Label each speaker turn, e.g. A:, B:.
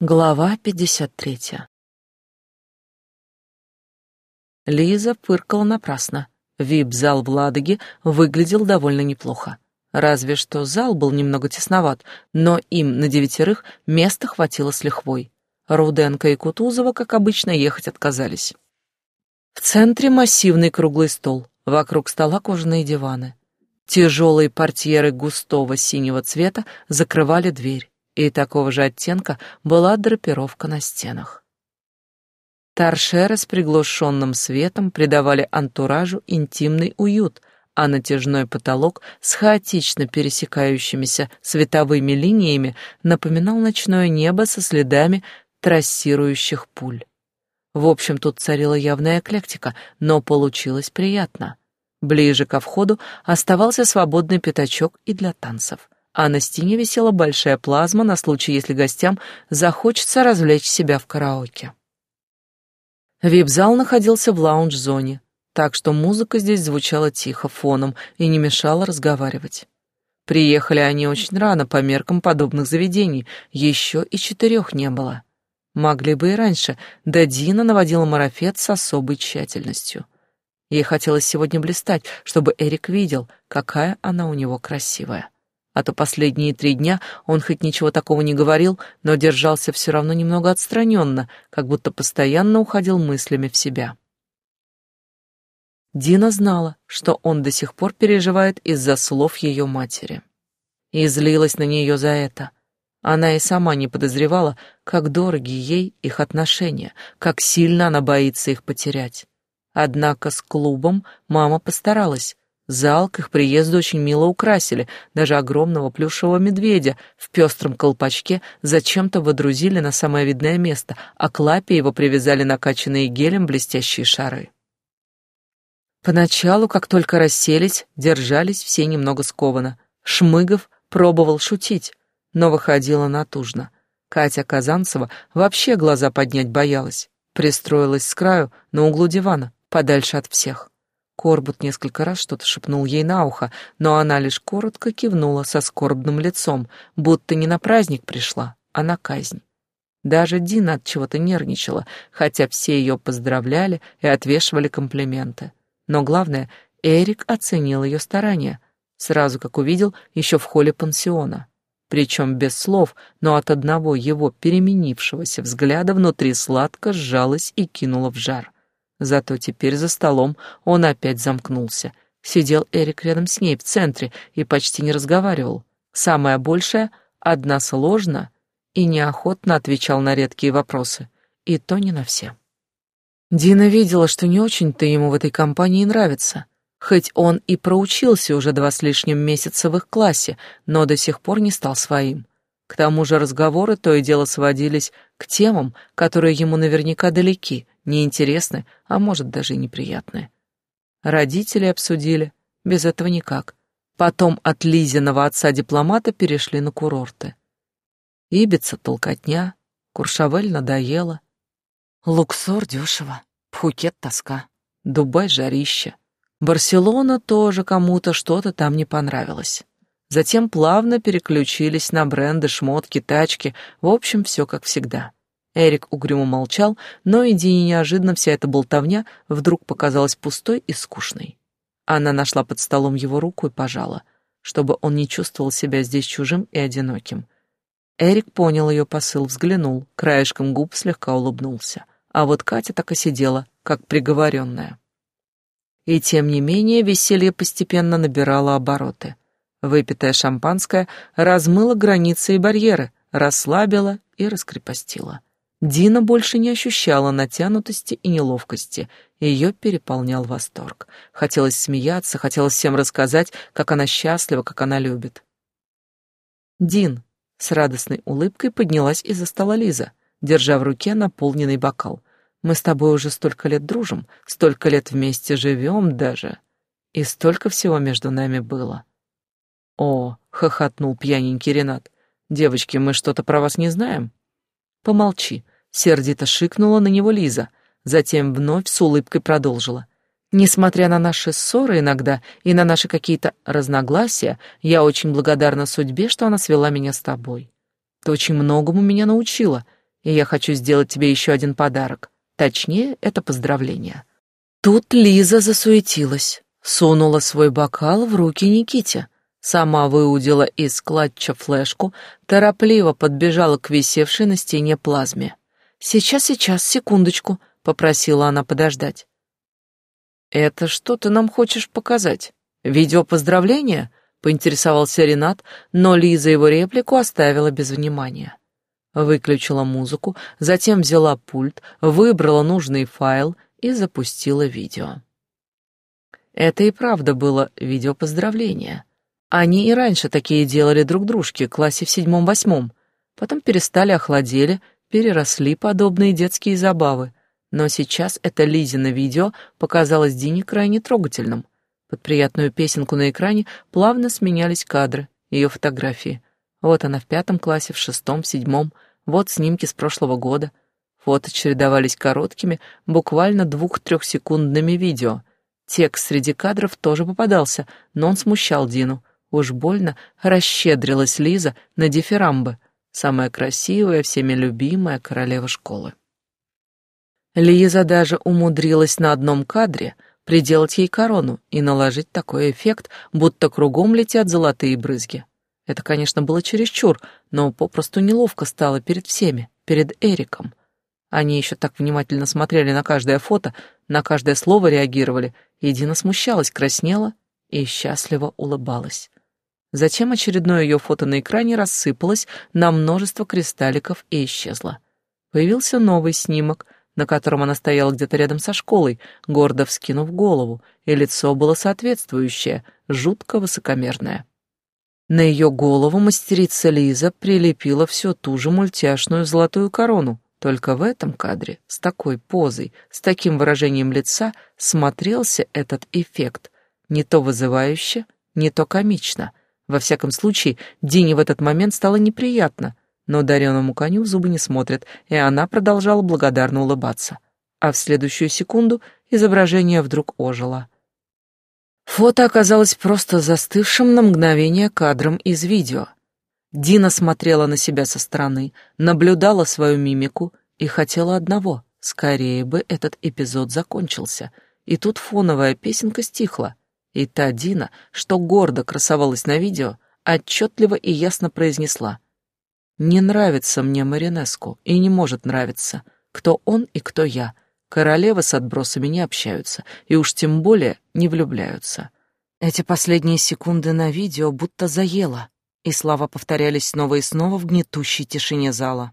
A: Глава 53 Лиза фыркала напрасно. Вип-зал в Ладоге выглядел довольно неплохо. Разве что зал был немного тесноват, но им на девятерых места хватило с лихвой. Руденко и Кутузова, как обычно, ехать отказались. В центре массивный круглый стол, вокруг стола кожаные диваны. Тяжелые портьеры густого синего цвета закрывали дверь и такого же оттенка была драпировка на стенах. Торшеры с приглушенным светом придавали антуражу интимный уют, а натяжной потолок с хаотично пересекающимися световыми линиями напоминал ночное небо со следами трассирующих пуль. В общем, тут царила явная эклектика, но получилось приятно. Ближе ко входу оставался свободный пятачок и для танцев а на стене висела большая плазма на случай, если гостям захочется развлечь себя в караоке. Вип-зал находился в лаунж-зоне, так что музыка здесь звучала тихо фоном и не мешала разговаривать. Приехали они очень рано по меркам подобных заведений, еще и четырех не было. Могли бы и раньше, да Дина наводила марафет с особой тщательностью. Ей хотелось сегодня блистать, чтобы Эрик видел, какая она у него красивая а то последние три дня он хоть ничего такого не говорил, но держался все равно немного отстраненно, как будто постоянно уходил мыслями в себя. Дина знала, что он до сих пор переживает из-за слов ее матери. И злилась на нее за это. Она и сама не подозревала, как дороги ей их отношения, как сильно она боится их потерять. Однако с клубом мама постаралась, Зал к их приезду очень мило украсили, даже огромного плюшевого медведя в пестром колпачке зачем-то водрузили на самое видное место, а к лапе его привязали накачанные гелем блестящие шары. Поначалу, как только расселись, держались все немного скованно. Шмыгов пробовал шутить, но выходило натужно. Катя Казанцева вообще глаза поднять боялась. Пристроилась с краю на углу дивана, подальше от всех. Корбут несколько раз что-то шепнул ей на ухо, но она лишь коротко кивнула со скорбным лицом, будто не на праздник пришла, а на казнь. Даже Дина от чего-то нервничала, хотя все ее поздравляли и отвешивали комплименты. Но главное, Эрик оценил ее старания, сразу как увидел еще в холле пансиона. Причем без слов, но от одного его переменившегося взгляда внутри сладко сжалось и кинуло в жар. Зато теперь за столом он опять замкнулся. Сидел Эрик рядом с ней в центре и почти не разговаривал. Самое большее — одна сложно и неохотно отвечал на редкие вопросы. И то не на все. Дина видела, что не очень-то ему в этой компании нравится. Хоть он и проучился уже два с лишним месяца в их классе, но до сих пор не стал своим. К тому же разговоры то и дело сводились к темам, которые ему наверняка далеки, неинтересны, а может даже и неприятны. Родители обсудили, без этого никак. Потом от Лизиного отца-дипломата перешли на курорты. Ибица толкотня, Куршавель надоело. Луксор дешево, Пхукет тоска, Дубай жарище. Барселона тоже кому-то что-то там не понравилось. Затем плавно переключились на бренды, шмотки, тачки, в общем, все как всегда. Эрик угрюмо молчал, но идее неожиданно вся эта болтовня вдруг показалась пустой и скучной. Она нашла под столом его руку и пожала, чтобы он не чувствовал себя здесь чужим и одиноким. Эрик понял ее посыл, взглянул, краешком губ слегка улыбнулся. А вот Катя так и сидела, как приговоренная. И тем не менее веселье постепенно набирало обороты. Выпитое шампанское размыло границы и барьеры, расслабило и раскрепостило. Дина больше не ощущала натянутости и неловкости, ее переполнял восторг. Хотелось смеяться, хотелось всем рассказать, как она счастлива, как она любит. «Дин», — с радостной улыбкой поднялась из-за стола Лиза, держа в руке наполненный бокал. «Мы с тобой уже столько лет дружим, столько лет вместе живем даже, и столько всего между нами было». «О», — хохотнул пьяненький Ренат, — «девочки, мы что-то про вас не знаем?» «Помолчи», — сердито шикнула на него Лиза, затем вновь с улыбкой продолжила. «Несмотря на наши ссоры иногда и на наши какие-то разногласия, я очень благодарна судьбе, что она свела меня с тобой. Ты очень многому меня научила, и я хочу сделать тебе еще один подарок. Точнее, это поздравление». Тут Лиза засуетилась, сунула свой бокал в руки Никите, сама выудила из клатча флешку, торопливо подбежала к висевшей на стене плазме. «Сейчас, сейчас, секундочку», — попросила она подождать. «Это что ты нам хочешь показать? Видео поздравления?» — поинтересовался Ренат, но Лиза его реплику оставила без внимания. Выключила музыку, затем взяла пульт, выбрала нужный файл и запустила видео. Это и правда было видео поздравления. Они и раньше такие делали друг дружке, классе в седьмом-восьмом. Потом перестали, охладели, переросли подобные детские забавы. Но сейчас это Лизино видео показалось Дине крайне трогательным. Под приятную песенку на экране плавно сменялись кадры, ее фотографии. Вот она в пятом классе, в шестом, в седьмом, вот снимки с прошлого года. Фото чередовались короткими, буквально двух-трехсекундными видео. Текст среди кадров тоже попадался, но он смущал Дину. Уж больно расщедрилась Лиза на дифирамбы, самая красивая, всеми любимая королева школы. Лиза даже умудрилась на одном кадре приделать ей корону и наложить такой эффект, будто кругом летят золотые брызги. Это, конечно, было чересчур, но попросту неловко стало перед всеми, перед Эриком. Они еще так внимательно смотрели на каждое фото, на каждое слово реагировали, и Дина смущалась, краснела и счастливо улыбалась. Затем очередное ее фото на экране рассыпалось на множество кристалликов и исчезло. Появился новый снимок — на котором она стояла где-то рядом со школой, гордо вскинув голову, и лицо было соответствующее, жутко высокомерное. На ее голову мастерица Лиза прилепила всю ту же мультяшную золотую корону, только в этом кадре, с такой позой, с таким выражением лица, смотрелся этот эффект, не то вызывающе, не то комично. Во всяком случае, Дине в этот момент стало неприятно, но дареному коню в зубы не смотрят, и она продолжала благодарно улыбаться. А в следующую секунду изображение вдруг ожило. Фото оказалось просто застывшим на мгновение кадром из видео. Дина смотрела на себя со стороны, наблюдала свою мимику и хотела одного — скорее бы этот эпизод закончился. И тут фоновая песенка стихла, и та Дина, что гордо красовалась на видео, отчетливо и ясно произнесла — не нравится мне Маринеску и не может нравиться, кто он и кто я. Королевы с отбросами не общаются и уж тем более не влюбляются. Эти последние секунды на видео будто заело, и слова повторялись снова и снова в гнетущей тишине зала.